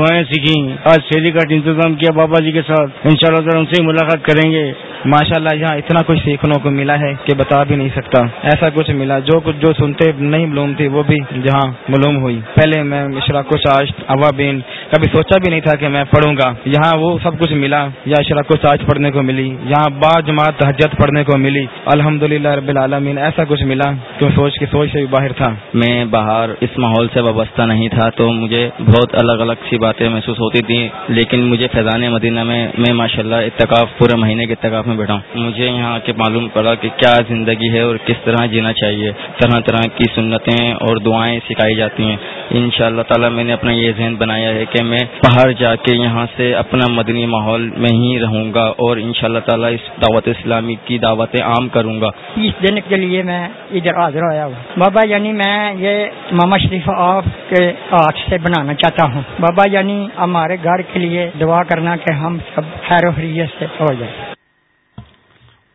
دعائیں سیکھیں۔ آج شیری کا انتظام کیا بابا جی کے ساتھ۔ انشاءاللہ شاء ان سے ملاقات کریں گے۔ ماشاءاللہ یہاں اتنا کچھ سیکھنے کو ملا ہے کہ بتا بھی نہیں سکتا۔ ایسا کچھ ملا۔ جو کچھ جو سنتے نہیں معلوم تھی وہ بھی جہاں معلوم ہوئی۔ پہلے میں اشراک و ساج عوابین کبھی سوچا بھی نہیں تھا کہ میں پڑھوں گا۔ یہاں وہ سب کچھ ملا۔ یا اشراق و ساج پڑھنے کو ملی۔ یہاں با جماعت حجت پڑھنے کو ملی۔ الحمد رب العالمین، ایسا کچھ ملا تو سوچ کی سوچ سے بھی باہر تھا۔ میں باہر اس ماحول سے وابستہ نہیں تھا تو مجھے بہت الگ الگ سی باتیں محسوس ہوتی تھیں۔ لیکن مجھے فیضان مدینہ میں میں ماشاءاللہ اللہ پورے مہینے کے اتقاف میں بیٹھا ہوں۔ مجھے یہاں آ کے معلوم پڑا کہ کیا زندگی ہے اور کس طرح جینا چاہیے۔ طرح طرح کی سنتیں اور دعائیں سکھائی جاتی ہیں۔ ان شاء اللہ تعالیٰ میں نے اپنا یہ ذہن بنایا ہے کہ میں باہر جا کے یہاں سے اپنا مدنی ماحول میں ہی رہوں گا اور ان شاء اللہ تعالیٰ اس دعوت اسلامی کی دعوت عام کروں گا۔ اس دن کے لیے میں ادھر حاضر ہوا ہوں۔ بابا یعنی میں یہ ماما شریف آف کے ہاتھ سے بنانا چاہتا ہوں۔ بابا یعنی ہمارے گھر کے لیے دعا کرنا کہ ہم سب خیر و حریت سے ہو جائیں۔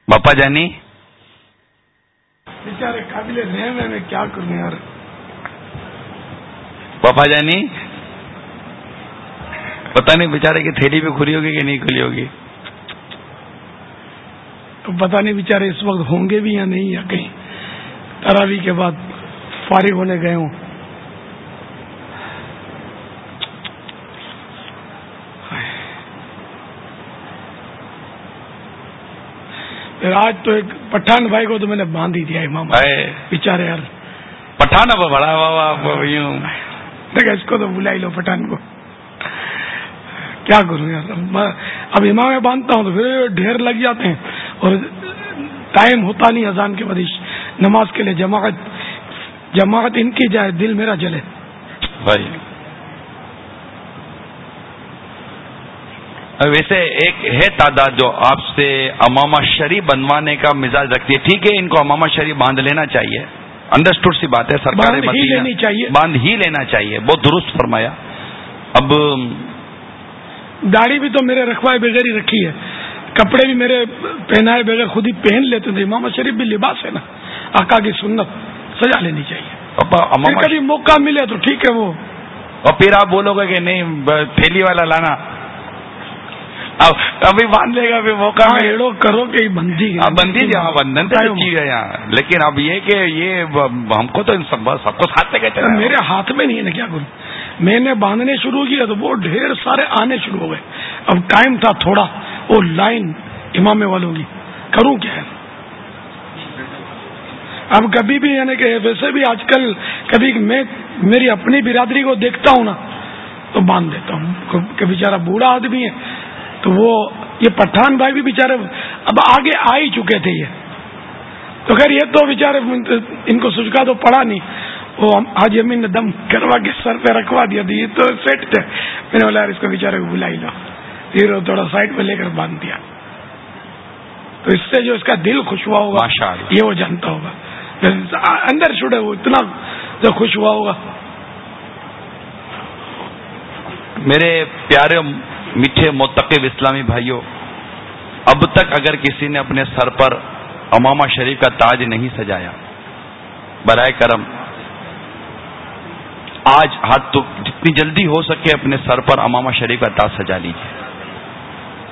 باپا جانی؟ بیچارے قابل رحم ہے میں کیا کروں یار؟ پاپا جانی؟ پتا نہیں بیچارے کی تھیلی بھی کھلی ہوگی کہ نہیں کھلی ہوگی؟ پتا نہیں بیچارے اس وقت ہوں گے بھی یا نہیں یا کہیں؟ تراوی کے بعد فارغ ہونے گئے ہوں۔ آج تو ایک پٹھان بھائی کو تو میں نے باندھ ہی دیا امام بےچارے یار۔ پٹھان بڑا دیکھا اس کو تو بلا ہی لو پٹھان کو۔ کیا کروں یار؟ اب امام میں باندھتا ہوں تو پھر ڈھیر لگ جاتے ہیں۔ اور ٹائم ہوتا نہیں اذان کے بدش نماز کے لیے جماعت جماعت ان کی جائے دل میرا جلے۔ بھائی۔ ویسے ایک ہے تعداد جو آپ سے اماما شریف بنوانے کا مزاج رکھتی ہے ٹھیک ہے ان کو اماما شریف باندھ لینا چاہیے۔ انڈرسٹوڈ سی بات ہے سرکار باندھ ہی لینا چاہیے بہت درست فرمایا۔ اب داڑھی بھی تو میرے رکھوائے بغیر ہی رکھی ہے۔ کپڑے بھی میرے پہنائے بغیر خود ہی پہن لیتے تھے امام شریف بھی لباس ہے نا۔ آقا کی سنت سجا لینی چاہیے۔ کبھی موقع ملے تو ٹھیک ہے وہ۔ اور پھر آپ بولو گے کہ نہیں تھیلی والا لانا۔ ابھی باندھ لے گا ابھی موقع ہاں کرو کہ بندی ہاں بندی جی ہاں بندھن تو چیز ہے یہاں۔ لیکن اب یہ کہ یہ ہم کو تو سب کو ساتھ لے کے میرے ہاتھ میں نہیں ہے نا کیا کروں میں نے باندھنے شروع کیا تو وہ ڈھیر سارے آنے شروع ہو گئے۔ اب ٹائم تھا تھوڑا وہ لائن امام والوں کی۔ کروں کیا ہے؟ اب کبھی بھی یعنی کہ ویسے بھی آج کل کبھی میں میری اپنی برادری کو دیکھتا ہوں نا تو باندھ دیتا ہوں۔ کہ بیچارہ بوڑھا آدمی ہے۔ تو وہ یہ پٹھان بھائی بھی بےچارے اب آگے آ ہی چکے تھے یہ۔ تو خیر یہ تو بےچارے ان کو سجکا تو پڑا نہیں۔ وہ آج امین نے دم کروا کے سر پہ رکھوا دیا یہ تو سیٹ تھے۔ میں نے بولا اس کو بےچارے کو بلا ہی لو۔ پھر تھوڑا سائڈ پہ لے کر باندھ دیا۔ تو اس سے جو اس کا دل خوش ہوا ہوگا یہ وہ جانتا ہوگا۔ اندر چھوڑے وہ اتنا جو خوش ہوا ہوگا۔ میرے پیارے میٹھے متقب اسلامی بھائیوں، اب تک اگر کسی نے اپنے سر پر اماما شریف کا تاج نہیں سجایا، برائے کرم، آج ہاتھ تو جتنی جلدی ہو سکے اپنے سر پر اماما شریف کا تاج سجا لیجیے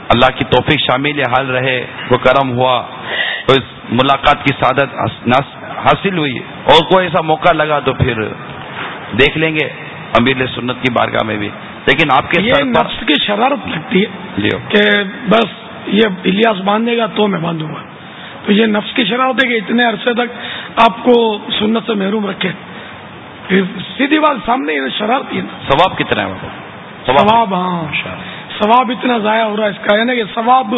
اللہ کی توفیق شامل حال رہے، وہ کرم ہوا، تو اس ملاقات کی سعادت حاصل ہوئی۔ اور کوئی ایسا موقع لگا تو پھر دیکھ لیں گے۔ امیر سنت کی بارگاہ میں بھی۔ لیکن آپ کے یہ نفس کی شرارت لگتی ہے کہ بس یہ الیاس باندھے گا تو میں باندھوں گا۔ تو یہ نفس کی شرارت ہے کہ اتنے عرصے تک آپ کو سنت سے محروم رکھے۔ سیدھی بات سامنے شرارت ہے ثواب کتنا ہے ثواب ہاں۔ ثواب اتنا ضائع ہو رہا ہے۔ اس کا یعنی کہ ثواب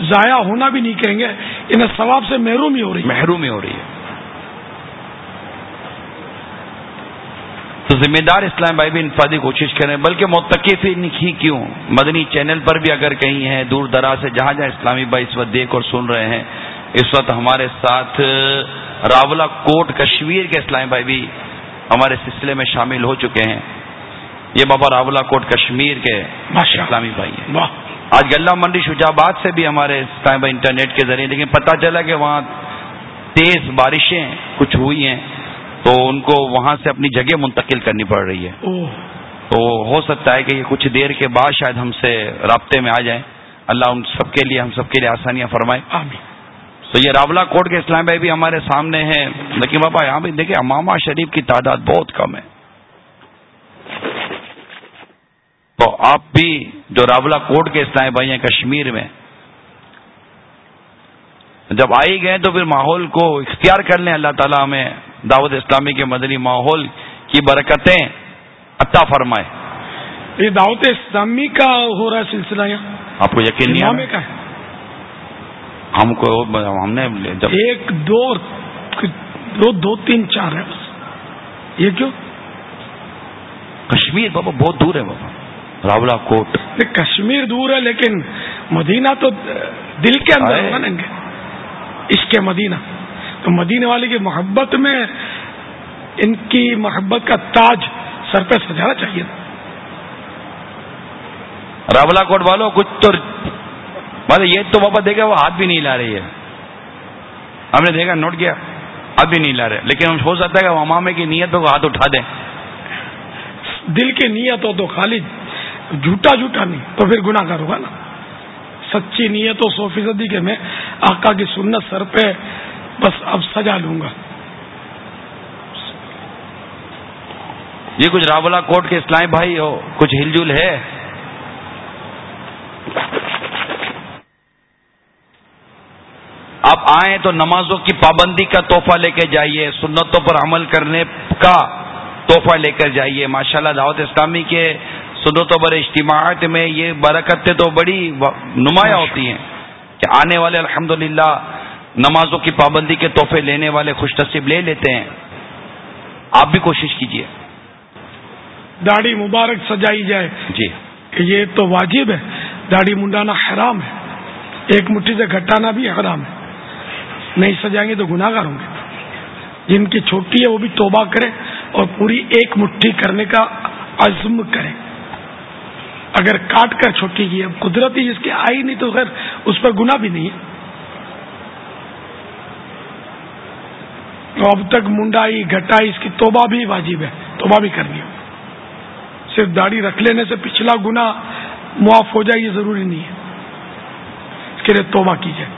ضائع ہونا بھی نہیں کہیں گے انہیں ثواب سے محروم ہی ہو رہی محروم ہی ہو رہی ہے۔ تو ذمہ دار اسلام بھائی بھی انفادی کوشش کریں بلکہ متقف ہی کیوں؟ مدنی چینل پر بھی اگر کہیں ہیں دور دراز سے جہاں جہاں اسلامی بھائی اس وقت دیکھ اور سن رہے ہیں اس وقت ہمارے ساتھ راولا کوٹ کشمیر کے اسلامی بھائی بھی ہمارے سلسلے میں شامل ہو چکے ہیں۔ یہ بابا راولا کوٹ کشمیر کے اسلامی بھائی ہیں۔ آج گلہ منڈی شجاباد سے بھی ہمارے اسلامی بھائی انٹرنیٹ کے ذریعے لیکن پتہ چلا کہ وہاں تیز بارشیں کچھ ہوئی ہیں۔ تو ان کو وہاں سے اپنی جگہ منتقل کرنی پڑ رہی ہے۔ تو ہو سکتا ہے کہ یہ کچھ دیر کے بعد شاید ہم سے رابطے میں آ جائیں۔ اللہ ان سب کے لیے ہم سب کے لیے آسانیاں فرمائیں تو یہ راولا کوٹ کے اسلام بھائی بھی ہمارے سامنے ہیں۔ لیکن بابا یہاں بھی دیکھیں اماما شریف کی تعداد بہت کم ہے۔ تو آپ بھی جو راولا کوٹ کے اسلام بھائی ہیں کشمیر میں جب آئی گئے تو پھر ماحول کو اختیار کر لیں اللہ تعالیٰ ہمیں۔ دعوت اسلامی کے مدنی ماحول کی برکتیں عطا فرمائے۔ یہ دعوت اسلامی کا ہو رہا سلسلہ یہاں۔ آپ کو یقین نہیں کا ہے۔ ہم کو ہم نے جب ایک دو دو دو تین چار ہے بس۔ یہ کیوں؟ کشمیر بابا بہت دور ہے بابا۔ راولا کوٹ۔ کشمیر دور ہے لیکن مدینہ تو دل کے اندر اس کے مدینہ۔ تو مدینے والے کی محبت میں ان کی محبت کا تاج سر پہ سجانا چاہیے۔ راولا کوٹ والوں کچھ تو مطلب یہ تو بابا دیکھا وہ ہاتھ بھی نہیں لا رہی ہے۔ ہم نے دیکھا نوٹ کیا ہاتھ بھی نہیں لا رہے۔ لیکن ہم ہو سکتا ہے کہ امامے کی نیت کو ہاتھ اٹھا دیں۔ دل کی نیت ہو تو خالی جھوٹا جھوٹا نہیں تو پھر گناہ ہوگا نا۔ سچی نیت ہو سو فیصدی کے میں آقا کی سنت سر پہ بس اب سجا لوں گا۔ یہ کچھ راولا کوٹ کے اسلامی بھائی ہو، کچھ ہل جل ہے۔ آپ آئیں تو نمازوں کی پابندی کا تحفہ لے کے جائیے، سنتوں پر عمل کرنے کا تحفہ لے کر جائیے۔ ماشاءاللہ دعوت اسلامی کے سنتوں پر اجتماعات میں یہ برکتیں تو بڑی نمایاں ہوتی ہیں کہ آنے والے الحمدللہ نمازوں کی پابندی کے تحفے لینے والے خوش نصیب لے لیتے ہیں۔ آپ بھی کوشش کیجیے داڑھی مبارک سجائی جائے۔ جی۔ یہ تو واجب ہے۔ داڑھی منڈانا حرام ہے۔ ایک مٹھی سے گھٹانا بھی حرام ہے۔ نہیں سجائیں گے تو گناہ گار ہوں گے۔ جن کی چھوٹی ہے وہ بھی توبہ کرے اور پوری ایک مٹھی کرنے کا عزم کرے اگر کاٹ کر چھوٹی کی اب قدرتی جس کی آئی نہیں تو خیر اس پر گناہ بھی نہیں ہے۔ اب تک منڈائی، گھٹائی، اس کی توبہ بھی واجب ہے۔ توبہ بھی کرنی ہو صرف داڑھی رکھ لینے سے پچھلا گنا معاف ہو جائے یہ ضروری نہیں ہے۔ اس کے لیے توبہ کی جائے